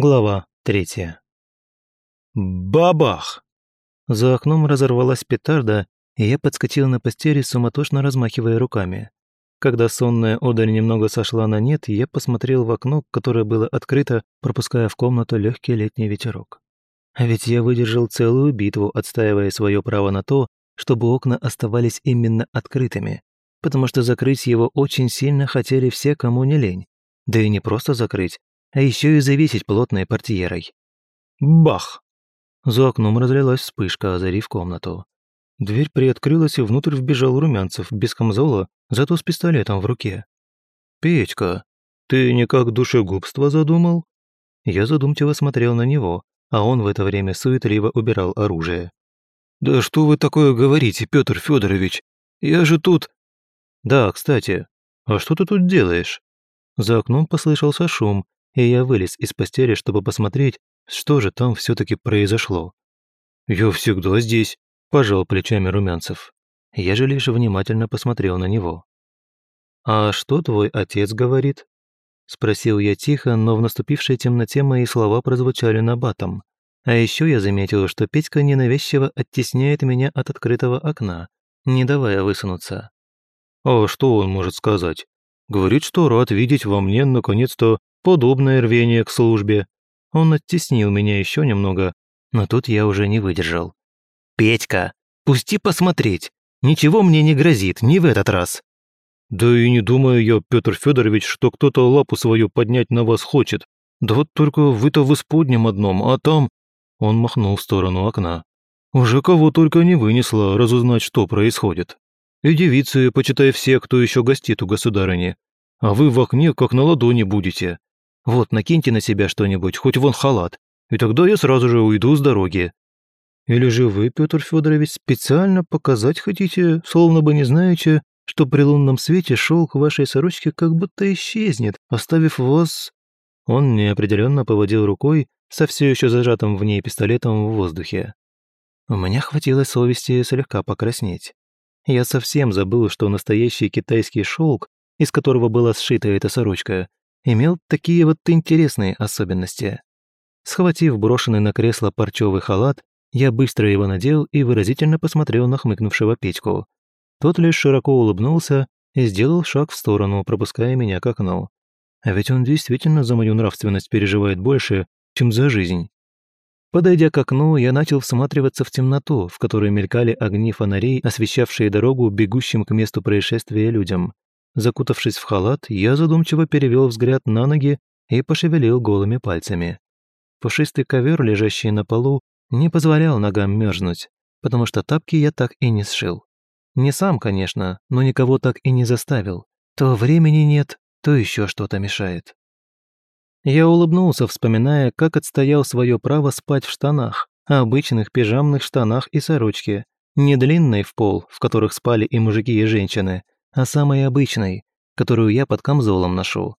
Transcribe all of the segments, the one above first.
Глава третья. Бабах! За окном разорвалась петарда, и я подскочил на постели, суматошно размахивая руками. Когда сонная одаль немного сошла на нет, я посмотрел в окно, которое было открыто, пропуская в комнату легкий летний ветерок. А ведь я выдержал целую битву, отстаивая свое право на то, чтобы окна оставались именно открытыми, потому что закрыть его очень сильно хотели все, кому не лень. Да и не просто закрыть, а еще и завесить плотной портьерой. Бах! За окном разлилась вспышка, озарив комнату. Дверь приоткрылась, и внутрь вбежал Румянцев, без камзола, зато с пистолетом в руке. «Петька, ты никак душегубство задумал?» Я задумчиво смотрел на него, а он в это время суетливо убирал оружие. «Да что вы такое говорите, Петр Федорович? Я же тут...» «Да, кстати, а что ты тут делаешь?» За окном послышался шум, и я вылез из постели, чтобы посмотреть, что же там все таки произошло. «Я всегда здесь», – пожал плечами Румянцев. Я же лишь внимательно посмотрел на него. «А что твой отец говорит?» Спросил я тихо, но в наступившей темноте мои слова прозвучали набатом. А еще я заметил, что Петька ненавязчиво оттесняет меня от открытого окна, не давая высунуться. «А что он может сказать? Говорит, что рад видеть во мне, наконец-то, подобное рвение к службе. Он оттеснил меня еще немного, но тут я уже не выдержал. «Петька, пусти посмотреть. Ничего мне не грозит, не в этот раз». «Да и не думаю я, Петр Федорович, что кто-то лапу свою поднять на вас хочет. Да вот только вы-то в исподнем одном, а там...» Он махнул в сторону окна. «Уже кого только не вынесло разузнать, что происходит. И девицы, почитай все, кто еще гостит у государыни. А вы в окне как на ладони будете. Вот, накиньте на себя что-нибудь, хоть вон халат, и тогда я сразу же уйду с дороги. Или же вы, Петр Федорович, специально показать хотите, словно бы не знаете, что при лунном свете шелк вашей сорочки как будто исчезнет, оставив вас...» Он неопределенно поводил рукой со все еще зажатым в ней пистолетом в воздухе. У меня хватило совести слегка покраснеть. Я совсем забыл, что настоящий китайский шелк, из которого была сшита эта сорочка, имел такие вот интересные особенности. Схватив брошенный на кресло парчевый халат, я быстро его надел и выразительно посмотрел на хмыкнувшего Петьку. Тот лишь широко улыбнулся и сделал шаг в сторону, пропуская меня к окну. А ведь он действительно за мою нравственность переживает больше, чем за жизнь. Подойдя к окну, я начал всматриваться в темноту, в которой мелькали огни фонарей, освещавшие дорогу бегущим к месту происшествия людям. Закутавшись в халат, я задумчиво перевел взгляд на ноги и пошевелил голыми пальцами. Пушистый ковер, лежащий на полу, не позволял ногам мерзнуть, потому что тапки я так и не сшил. Не сам, конечно, но никого так и не заставил. То времени нет, то еще что-то мешает. Я улыбнулся, вспоминая, как отстоял свое право спать в штанах, обычных пижамных штанах и сорочке, не длинной в пол, в которых спали и мужики, и женщины, а самой обычной, которую я под камзолом ношу.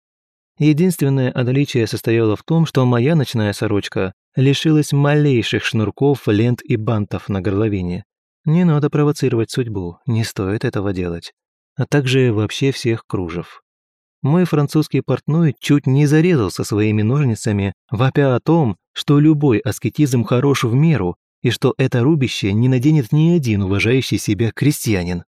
Единственное отличие состояло в том, что моя ночная сорочка лишилась малейших шнурков, лент и бантов на горловине. Не надо провоцировать судьбу, не стоит этого делать. А также вообще всех кружев. Мой французский портной чуть не зарезался своими ножницами, вопя о том, что любой аскетизм хорош в меру, и что это рубище не наденет ни один уважающий себя крестьянин.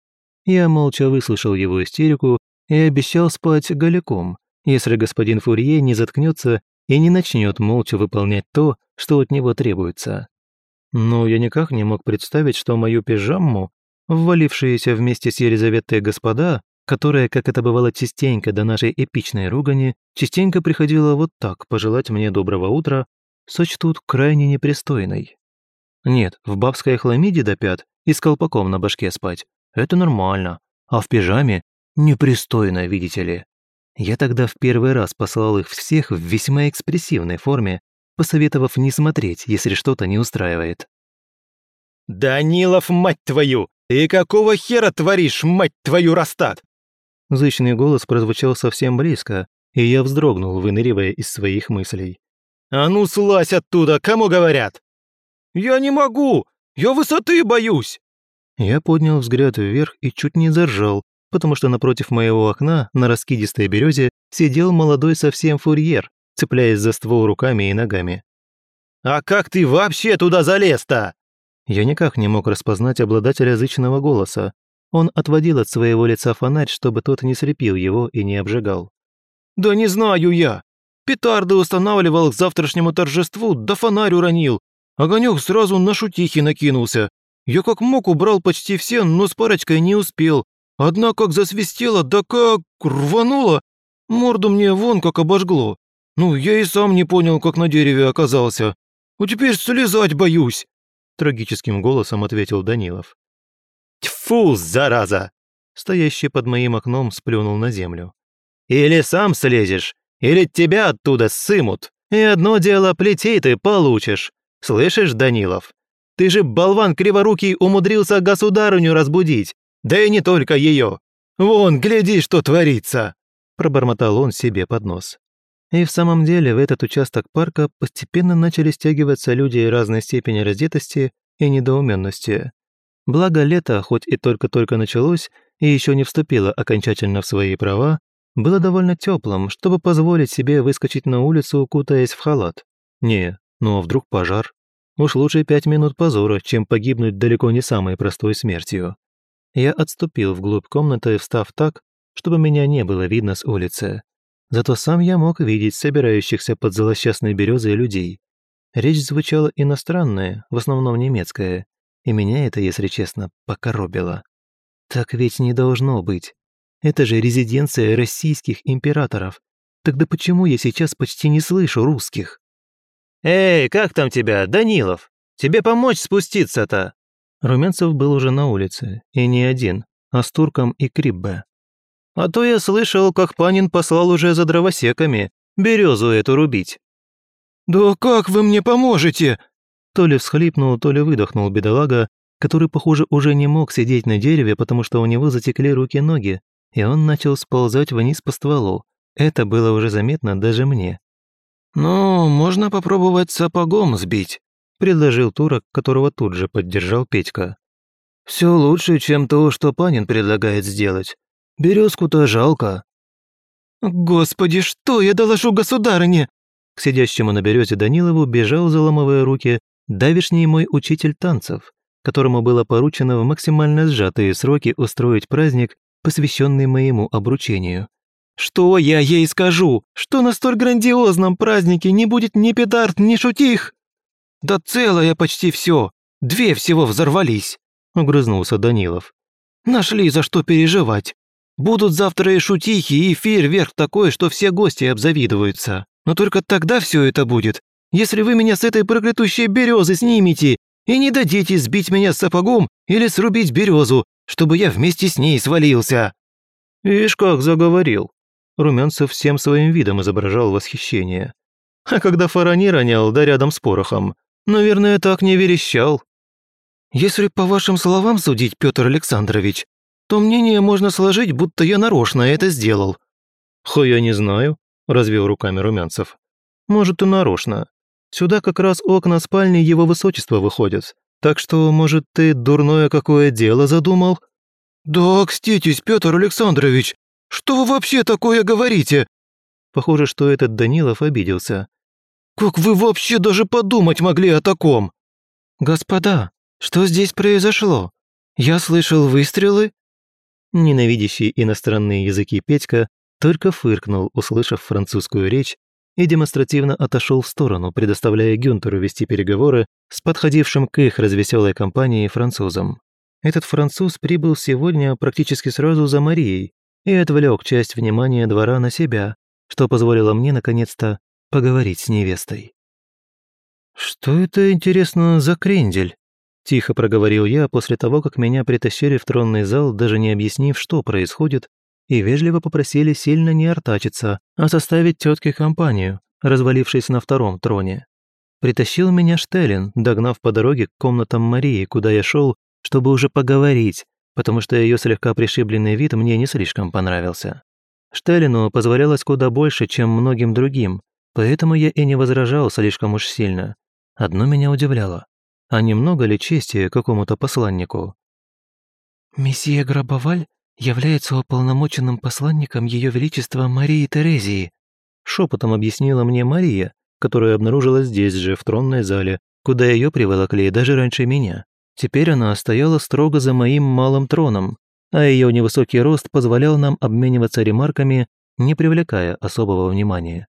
Я молча выслушал его истерику и обещал спать голиком, если господин Фурье не заткнется и не начнет молча выполнять то, что от него требуется. Но я никак не мог представить, что мою пижаму, ввалившиеся вместе с Елизаветой господа, которая, как это бывало частенько до нашей эпичной ругани, частенько приходила вот так пожелать мне доброго утра, сочтут крайне непристойной. Нет, в бабской хламиде до пят и с колпаком на башке спать это нормально, а в пижаме непристойно, видите ли. Я тогда в первый раз послал их всех в весьма экспрессивной форме, посоветовав не смотреть, если что-то не устраивает. «Данилов, мать твою! И какого хера творишь, мать твою, Растат?» Зычный голос прозвучал совсем близко, и я вздрогнул, выныривая из своих мыслей. «А ну слазь оттуда, кому говорят?» «Я не могу! Я высоты боюсь!» Я поднял взгляд вверх и чуть не заржал, потому что напротив моего окна на раскидистой березе сидел молодой совсем фурьер, цепляясь за ствол руками и ногами. «А как ты вообще туда залез-то?» Я никак не мог распознать обладателя зычного голоса. Он отводил от своего лица фонарь, чтобы тот не слепил его и не обжигал. «Да не знаю я. Петарды устанавливал к завтрашнему торжеству, да фонарь уронил. Огонек сразу на шутихи накинулся. Я как мог убрал почти все, но с парочкой не успел. Одна как засвистела, да как рванула. Морду мне вон как обожгло. Ну, я и сам не понял, как на дереве оказался. А теперь слезать боюсь!» Трагическим голосом ответил Данилов. «Тьфу, зараза!» Стоящий под моим окном сплюнул на землю. «Или сам слезешь, или тебя оттуда сымут. И одно дело, плетей ты получишь. Слышишь, Данилов? Ты же, болван криворукий, умудрился государыню разбудить. Да и не только ее. Вон, гляди, что творится!» Пробормотал он себе под нос. И в самом деле в этот участок парка постепенно начали стягиваться люди разной степени раздетости и недоуменности. Благо лето, хоть и только-только началось и еще не вступило окончательно в свои права, было довольно теплым, чтобы позволить себе выскочить на улицу, кутаясь в халат. Не, ну а вдруг пожар? Уж лучше пять минут позора, чем погибнуть далеко не самой простой смертью. Я отступил вглубь комнаты, встав так, чтобы меня не было видно с улицы. Зато сам я мог видеть собирающихся под злосчастной березой людей. Речь звучала иностранная, в основном немецкая, и меня это, если честно, покоробило. Так ведь не должно быть. Это же резиденция российских императоров. Тогда почему я сейчас почти не слышу русских? «Эй, как там тебя, Данилов? Тебе помочь спуститься-то?» Румянцев был уже на улице, и не один, а с Турком и Криббе. «А то я слышал, как Панин послал уже за дровосеками, березу эту рубить». «Да как вы мне поможете?» То ли всхлипнул, то ли выдохнул бедолага, который, похоже, уже не мог сидеть на дереве, потому что у него затекли руки-ноги, и он начал сползать вниз по стволу. Это было уже заметно даже мне. «Ну, можно попробовать сапогом сбить», — предложил турок, которого тут же поддержал Петька. «Все лучше, чем то, что Панин предлагает сделать. Березку-то жалко». «Господи, что я доложу государыне?» К сидящему на березе Данилову бежал, заламывая руки, давишний мой учитель танцев, которому было поручено в максимально сжатые сроки устроить праздник, посвященный моему обручению. «Что я ей скажу? Что на столь грандиозном празднике не будет ни петард, ни шутих?» «Да целое почти все. Две всего взорвались», — огрызнулся Данилов. «Нашли за что переживать. Будут завтра и шутихи, и фейерверк такой, что все гости обзавидуются. Но только тогда все это будет, если вы меня с этой проклятущей березы снимете и не дадите сбить меня сапогом или срубить березу, чтобы я вместе с ней свалился». «Ишь, как заговорил!» Румянцев всем своим видом изображал восхищение. А когда фарани ронял, да рядом с порохом, наверное, так не верещал. «Если по вашим словам судить, Петр Александрович, то мнение можно сложить, будто я нарочно это сделал». «Хо я не знаю», – развел руками Румянцев. «Может, и нарочно. Сюда как раз окна спальни его высочества выходят. Так что, может, ты дурное какое дело задумал?» «Да окститесь, Петр Александрович! Что вы вообще такое говорите?» Похоже, что этот Данилов обиделся. «Как вы вообще даже подумать могли о таком?» «Господа, что здесь произошло? Я слышал выстрелы?» Ненавидящий иностранные языки Петька только фыркнул, услышав французскую речь, и демонстративно отошел в сторону, предоставляя Гюнтеру вести переговоры с подходившим к их развеселой компании французом. Этот француз прибыл сегодня практически сразу за Марией и отвлек часть внимания двора на себя, что позволило мне, наконец-то, поговорить с невестой. «Что это, интересно, за крендель?» Тихо проговорил я после того, как меня притащили в тронный зал, даже не объяснив, что происходит, и вежливо попросили сильно не артачиться, а составить тетке компанию, развалившись на втором троне. Притащил меня Штеллин, догнав по дороге к комнатам Марии, куда я шел, чтобы уже поговорить, потому что ее слегка пришибленный вид мне не слишком понравился. Штеллину позволялось куда больше, чем многим другим, поэтому я и не возражал слишком уж сильно. Одно меня удивляло. А немного ли чести какому-то посланнику? «Месье Грабоваль является уполномоченным посланником Ее Величества Марии Терезии». Шепотом объяснила мне Мария, которая обнаружилась здесь же, в тронной зале, куда ее приволокли даже раньше меня. Теперь она стояла строго за моим малым троном, а ее невысокий рост позволял нам обмениваться ремарками, не привлекая особого внимания.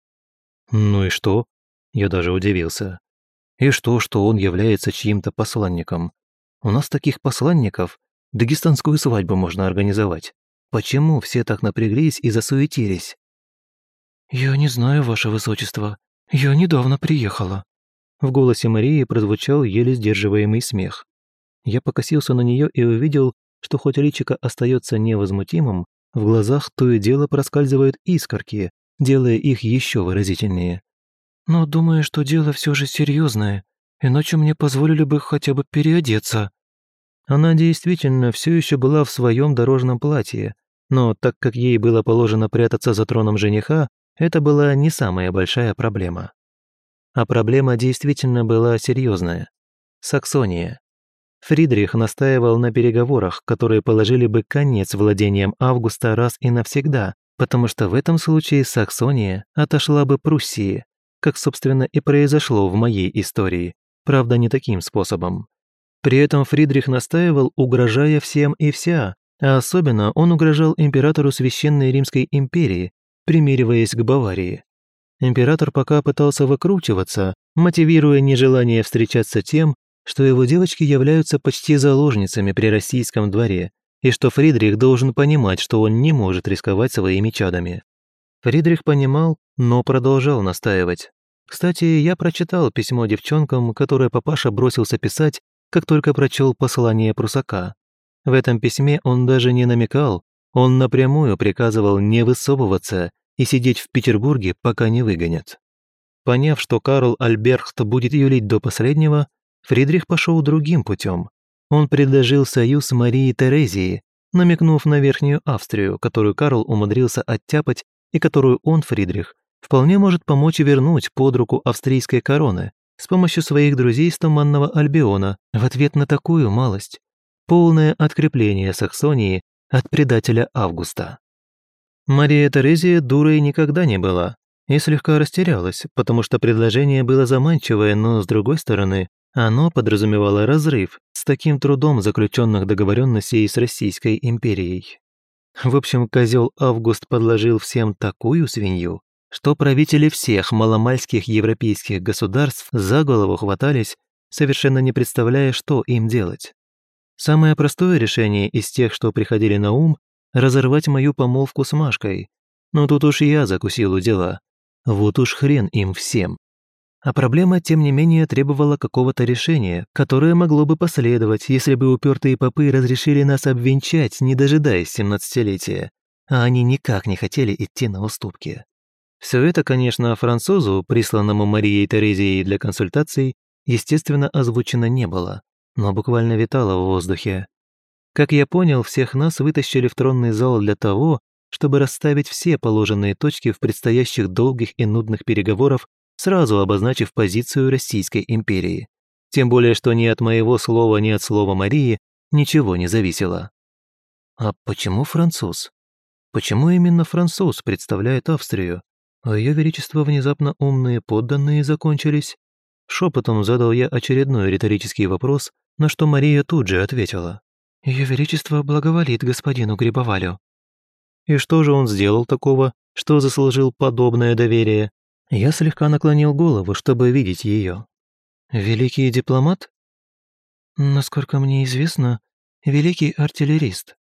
Ну и что? Я даже удивился. И что, что он является чьим-то посланником? У нас таких посланников дагестанскую свадьбу можно организовать. Почему все так напряглись и засуетились? «Я не знаю, ваше высочество. Я недавно приехала». В голосе Марии прозвучал еле сдерживаемый смех. Я покосился на нее и увидел, что хоть личико остается невозмутимым, в глазах то и дело проскальзывают искорки, делая их еще выразительнее. «Но думаю, что дело все же серьезное, иначе мне позволили бы хотя бы переодеться». Она действительно все еще была в своем дорожном платье, но так как ей было положено прятаться за троном жениха, это была не самая большая проблема. А проблема действительно была серьезная. Саксония. Фридрих настаивал на переговорах, которые положили бы конец владениям Августа раз и навсегда, потому что в этом случае Саксония отошла бы Пруссии, как, собственно, и произошло в моей истории, правда, не таким способом. При этом Фридрих настаивал, угрожая всем и вся, а особенно он угрожал императору Священной Римской империи, примериваясь к Баварии. Император пока пытался выкручиваться, мотивируя нежелание встречаться тем, что его девочки являются почти заложницами при российском дворе, и что Фридрих должен понимать, что он не может рисковать своими чадами. Фридрих понимал, но продолжал настаивать. Кстати, я прочитал письмо девчонкам, которое папаша бросился писать, как только прочел послание прусака. В этом письме он даже не намекал, он напрямую приказывал не высовываться и сидеть в Петербурге, пока не выгонят. Поняв, что Карл Альберхт будет юлить до последнего, Фридрих пошел другим путем. Он предложил союз Марии Терезии, намекнув на Верхнюю Австрию, которую Карл умудрился оттяпать и которую он, Фридрих, вполне может помочь вернуть под руку австрийской короны с помощью своих друзей с Туманного Альбиона в ответ на такую малость. Полное открепление Саксонии от предателя Августа. Мария Терезия дурой никогда не была и слегка растерялась, потому что предложение было заманчивое, но, с другой стороны, оно подразумевало разрыв с таким трудом заключенных договоренностей с Российской империей. В общем, козел Август подложил всем такую свинью, что правители всех маломальских европейских государств за голову хватались, совершенно не представляя, что им делать. Самое простое решение из тех, что приходили на ум, разорвать мою помолвку с Машкой. Но тут уж я закусил у дела. Вот уж хрен им всем. А проблема, тем не менее, требовала какого-то решения, которое могло бы последовать, если бы упертые попы разрешили нас обвенчать, не дожидаясь семнадцатилетия. А они никак не хотели идти на уступки. Все это, конечно, французу, присланному Марией Терезией для консультаций, естественно, озвучено не было, но буквально витало в воздухе. Как я понял, всех нас вытащили в тронный зал для того, чтобы расставить все положенные точки в предстоящих долгих и нудных переговорах сразу обозначив позицию Российской империи. Тем более, что ни от моего слова, ни от слова Марии ничего не зависело. А почему француз? Почему именно француз представляет Австрию? А ее величество внезапно умные подданные закончились? Шепотом задал я очередной риторический вопрос, на что Мария тут же ответила. Ее величество благоволит господину Грибовалю. И что же он сделал такого, что заслужил подобное доверие? Я слегка наклонил голову, чтобы видеть ее. «Великий дипломат?» «Насколько мне известно, великий артиллерист.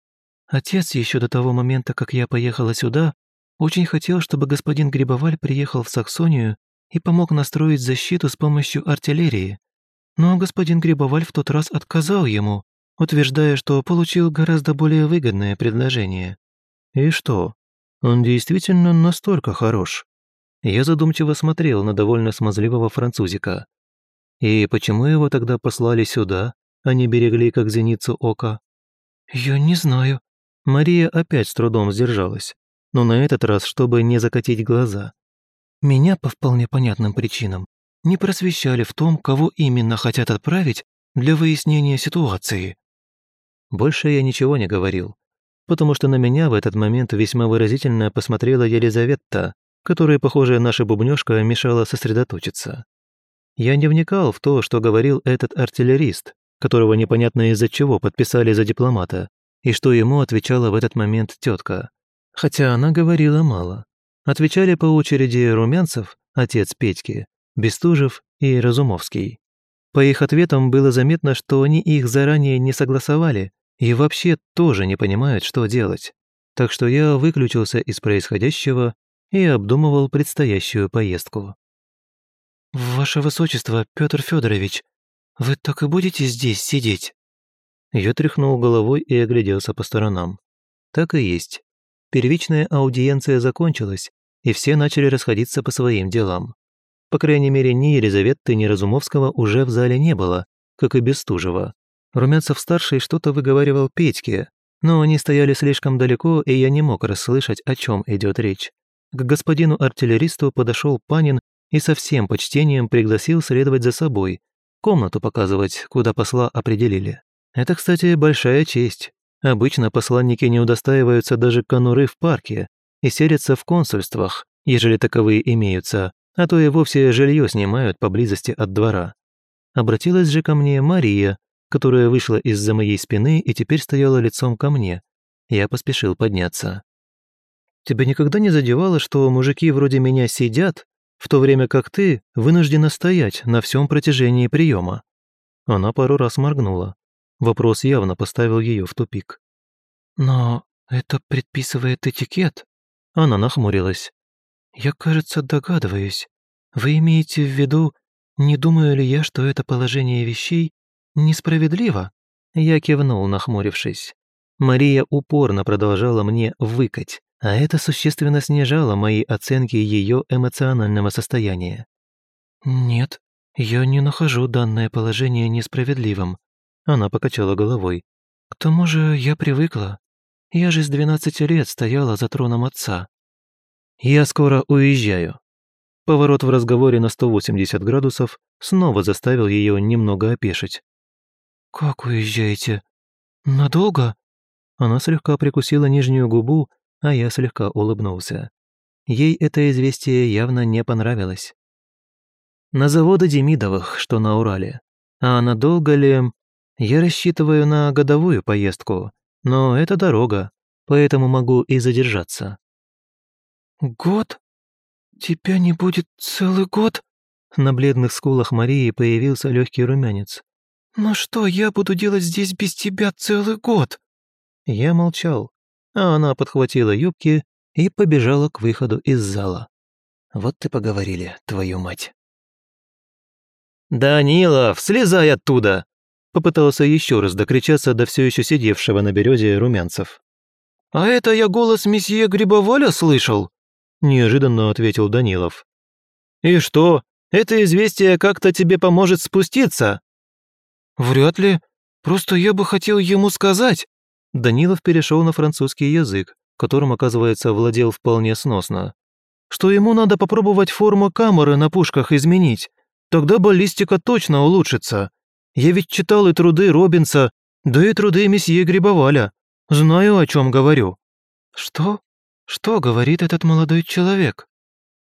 Отец еще до того момента, как я поехала сюда, очень хотел, чтобы господин Грибоваль приехал в Саксонию и помог настроить защиту с помощью артиллерии. Но господин Грибоваль в тот раз отказал ему, утверждая, что получил гораздо более выгодное предложение. И что, он действительно настолько хорош? Я задумчиво смотрел на довольно смазливого французика. И почему его тогда послали сюда, а не берегли как зеницу ока? «Я не знаю». Мария опять с трудом сдержалась, но на этот раз, чтобы не закатить глаза. «Меня по вполне понятным причинам не просвещали в том, кого именно хотят отправить для выяснения ситуации». Больше я ничего не говорил, потому что на меня в этот момент весьма выразительно посмотрела Елизавета, которой, похоже, наша бубнёжка мешала сосредоточиться. Я не вникал в то, что говорил этот артиллерист, которого непонятно из-за чего подписали за дипломата, и что ему отвечала в этот момент тетка. Хотя она говорила мало. Отвечали по очереди Румянцев, отец Петьки, Бестужев и Разумовский. По их ответам было заметно, что они их заранее не согласовали и вообще тоже не понимают, что делать. Так что я выключился из происходящего и обдумывал предстоящую поездку. «Ваше Высочество, Петр Федорович, вы так и будете здесь сидеть?» Я тряхнул головой и огляделся по сторонам. Так и есть. Первичная аудиенция закончилась, и все начали расходиться по своим делам. По крайней мере, ни Елизаветы, ни Разумовского уже в зале не было, как и Бестужева. Румянцев-старший что-то выговаривал Петьке, но они стояли слишком далеко, и я не мог расслышать, о чем идет речь. К господину артиллеристу подошел Панин и со всем почтением пригласил следовать за собой, комнату показывать, куда посла определили. Это, кстати, большая честь. Обычно посланники не удостаиваются даже конуры в парке и селятся в консульствах, ежели таковые имеются, а то и вовсе жилье снимают поблизости от двора. Обратилась же ко мне Мария, которая вышла из-за моей спины и теперь стояла лицом ко мне. Я поспешил подняться. «Тебя никогда не задевало, что мужики вроде меня сидят, в то время как ты вынуждена стоять на всем протяжении приема?» Она пару раз моргнула. Вопрос явно поставил ее в тупик. «Но это предписывает этикет?» Она нахмурилась. «Я, кажется, догадываюсь. Вы имеете в виду, не думаю ли я, что это положение вещей несправедливо?» Я кивнул, нахмурившись. Мария упорно продолжала мне выкать, а это существенно снижало мои оценки ее эмоционального состояния. «Нет, я не нахожу данное положение несправедливым», она покачала головой. «К тому же я привыкла. Я же с двенадцати лет стояла за троном отца. «Я скоро уезжаю». Поворот в разговоре на 180 градусов снова заставил ее немного опешить. «Как уезжаете? Надолго?» Она слегка прикусила нижнюю губу, а я слегка улыбнулся. Ей это известие явно не понравилось. На заводы Демидовых, что на Урале. А надолго ли... Я рассчитываю на годовую поездку, но это дорога, поэтому могу и задержаться. «Год? Тебя не будет целый год?» На бледных скулах Марии появился легкий румянец. «Ну что я буду делать здесь без тебя целый год?» Я молчал, а она подхватила юбки и побежала к выходу из зала. Вот ты поговорили, твою мать. «Данилов, слезай оттуда!» Попытался еще раз докричаться до все еще сидевшего на березе румянцев. «А это я голос месье Грибоваля слышал?» неожиданно ответил Данилов. «И что, это известие как-то тебе поможет спуститься?» «Вряд ли. Просто я бы хотел ему сказать». Данилов перешел на французский язык, которым, оказывается, владел вполне сносно. «Что ему надо попробовать форму камеры на пушках изменить. Тогда баллистика точно улучшится. Я ведь читал и труды Робинса, да и труды месье Грибоваля. Знаю, о чем говорю». «Что?» Что говорит этот молодой человек?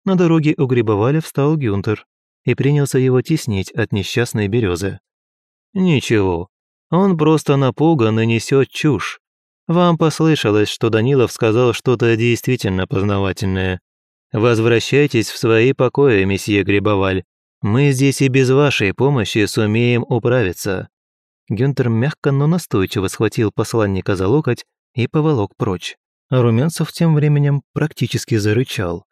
На дороге у Грибоваля встал Гюнтер и принялся его теснить от несчастной березы. Ничего, он просто напуган и несет чушь. Вам послышалось, что Данилов сказал что-то действительно познавательное. Возвращайтесь в свои покои, месье Грибоваль. Мы здесь и без вашей помощи сумеем управиться. Гюнтер мягко, но настойчиво схватил посланника за локоть и поволок прочь. Румянцев тем временем практически зарычал.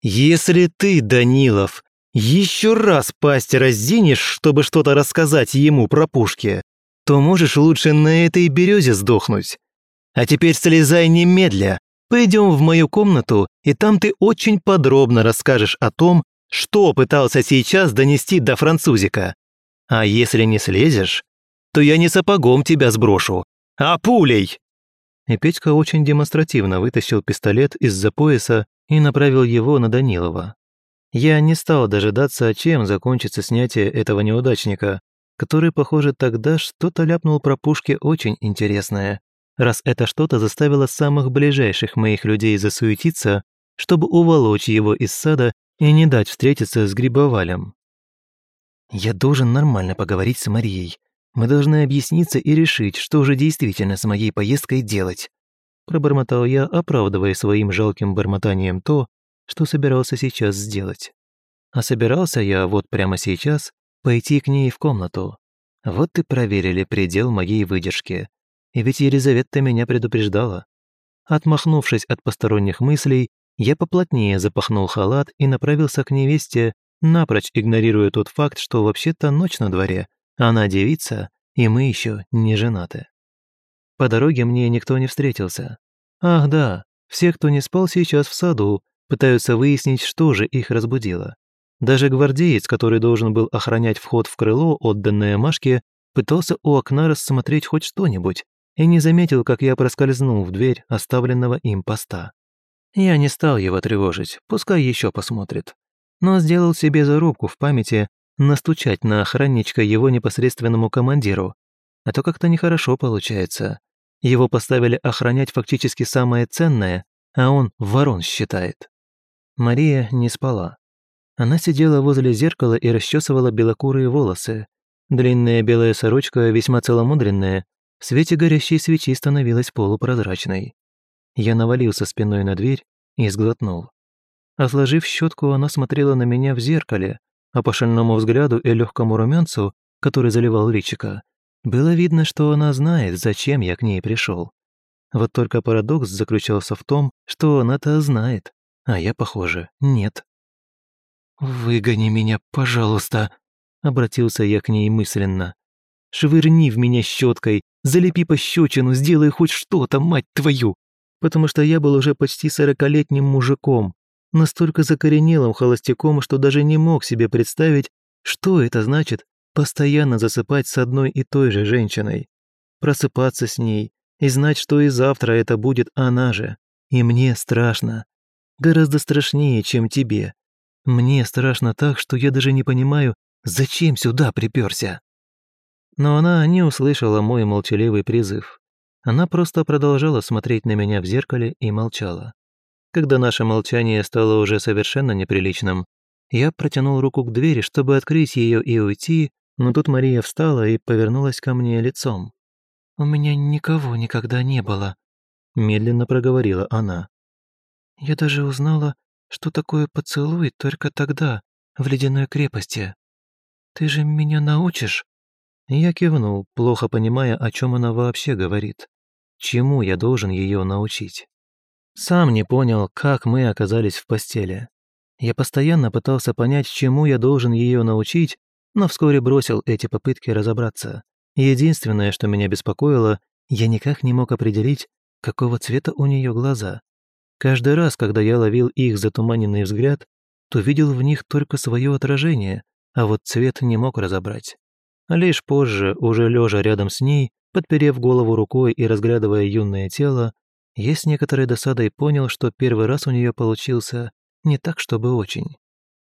«Если ты, Данилов, еще раз пасть разденешь, чтобы что-то рассказать ему про пушки, то можешь лучше на этой березе сдохнуть. А теперь слезай немедля, пойдем в мою комнату, и там ты очень подробно расскажешь о том, что пытался сейчас донести до французика. А если не слезешь, то я не сапогом тебя сброшу, а пулей!» и Петька очень демонстративно вытащил пистолет из-за пояса и направил его на Данилова. Я не стал дожидаться, чем закончится снятие этого неудачника, который, похоже, тогда что-то ляпнул про пушки очень интересное, раз это что-то заставило самых ближайших моих людей засуетиться, чтобы уволочь его из сада и не дать встретиться с Грибовалем. «Я должен нормально поговорить с Марией. Мы должны объясниться и решить, что же действительно с моей поездкой делать», пробормотал я, оправдывая своим жалким бормотанием то, что собирался сейчас сделать. А собирался я вот прямо сейчас пойти к ней в комнату. Вот и проверили предел моей выдержки. И ведь Елизавета меня предупреждала. Отмахнувшись от посторонних мыслей, я поплотнее запахнул халат и направился к невесте, напрочь игнорируя тот факт, что вообще-то ночь на дворе, она девица, и мы еще не женаты. По дороге мне никто не встретился. Ах да, все, кто не спал сейчас в саду, пытаются выяснить, что же их разбудило. Даже гвардеец, который должен был охранять вход в крыло, отданное Машке, пытался у окна рассмотреть хоть что-нибудь и не заметил, как я проскользнул в дверь оставленного им поста. Я не стал его тревожить, пускай еще посмотрит. Но сделал себе зарубку в памяти настучать на охранничка его непосредственному командиру. А то как-то нехорошо получается. Его поставили охранять фактически самое ценное, а он ворон считает. Мария не спала. Она сидела возле зеркала и расчесывала белокурые волосы. Длинная белая сорочка, весьма целомудренная, в свете горящей свечи становилась полупрозрачной. Я навалился спиной на дверь и сглотнул. Отложив щетку, она смотрела на меня в зеркале, а по шальному взгляду и легкому румянцу, который заливал личика, было видно, что она знает, зачем я к ней пришел. Вот только парадокс заключался в том, что она-то знает, а я, похоже, нет. «Выгони меня, пожалуйста», — обратился я к ней мысленно. «Швырни в меня щеткой, залепи пощечину, сделай хоть что-то, мать твою!» потому что я был уже почти сорокалетним мужиком, настолько закоренелым холостяком, что даже не мог себе представить, что это значит постоянно засыпать с одной и той же женщиной, просыпаться с ней и знать, что и завтра это будет она же. И мне страшно. Гораздо страшнее, чем тебе. Мне страшно так, что я даже не понимаю, зачем сюда приперся. Но она не услышала мой молчаливый призыв. Она просто продолжала смотреть на меня в зеркале и молчала. Когда наше молчание стало уже совершенно неприличным, я протянул руку к двери, чтобы открыть ее и уйти, но тут Мария встала и повернулась ко мне лицом. «У меня никого никогда не было», — медленно проговорила она. «Я даже узнала, что такое поцелуй только тогда, в ледяной крепости. Ты же меня научишь?» Я кивнул, плохо понимая, о чем она вообще говорит. Чему я должен ее научить? Сам не понял, как мы оказались в постели. Я постоянно пытался понять, чему я должен ее научить, но вскоре бросил эти попытки разобраться. Единственное, что меня беспокоило, я никак не мог определить, какого цвета у нее глаза. Каждый раз, когда я ловил их затуманенный взгляд, то видел в них только свое отражение, а вот цвет не мог разобрать. Лишь позже, уже лежа рядом с ней, Подперев голову рукой и разглядывая юное тело, я с некоторой досадой понял, что первый раз у нее получился не так, чтобы очень.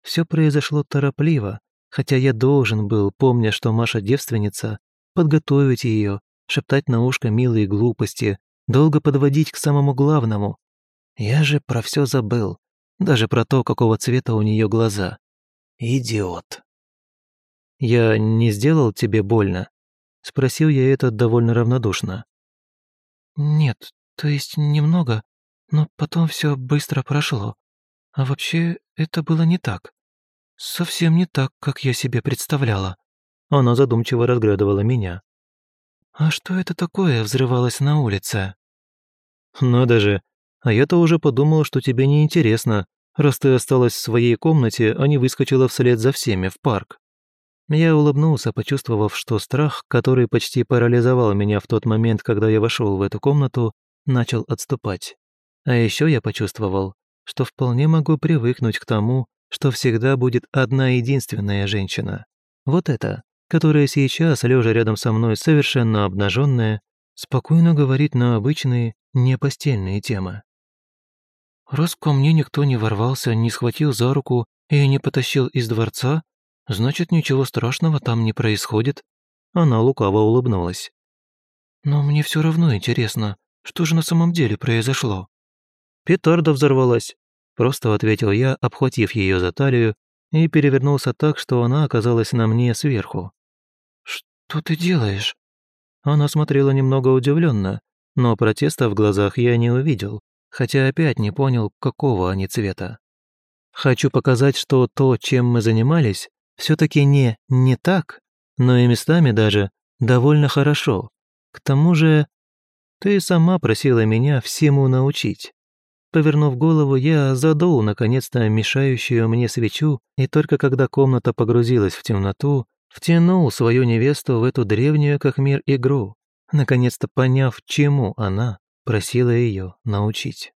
Все произошло торопливо, хотя я должен был, помня, что Маша девственница, подготовить ее, шептать на ушко милые глупости, долго подводить к самому главному. Я же про все забыл, даже про то, какого цвета у нее глаза. Идиот. Я не сделал тебе больно? Спросил я это довольно равнодушно. «Нет, то есть немного, но потом все быстро прошло. А вообще, это было не так. Совсем не так, как я себе представляла». Она задумчиво разглядывала меня. «А что это такое взрывалось на улице?» «Надо же, а я-то уже подумал, что тебе неинтересно, раз ты осталась в своей комнате, а не выскочила вслед за всеми в парк». Я улыбнулся, почувствовав, что страх, который почти парализовал меня в тот момент, когда я вошел в эту комнату, начал отступать. А еще я почувствовал, что вполне могу привыкнуть к тому, что всегда будет одна единственная женщина. Вот эта, которая сейчас, лежа рядом со мной совершенно обнаженная, спокойно говорит на обычные, не постельные темы. «Раз ко мне никто не ворвался, не схватил за руку и не потащил из дворца, Значит, ничего страшного там не происходит. Она лукаво улыбнулась. Но мне все равно интересно, что же на самом деле произошло. Петарда взорвалась. Просто ответил я, обхватив ее за талию, и перевернулся так, что она оказалась на мне сверху. «Что ты делаешь?» Она смотрела немного удивленно, но протеста в глазах я не увидел, хотя опять не понял, какого они цвета. Хочу показать, что то, чем мы занимались, все таки не не так, но и местами даже довольно хорошо. К тому же, ты сама просила меня всему научить. Повернув голову, я задул, наконец-то, мешающую мне свечу, и только когда комната погрузилась в темноту, втянул свою невесту в эту древнюю как мир игру, наконец-то поняв, чему она просила ее научить.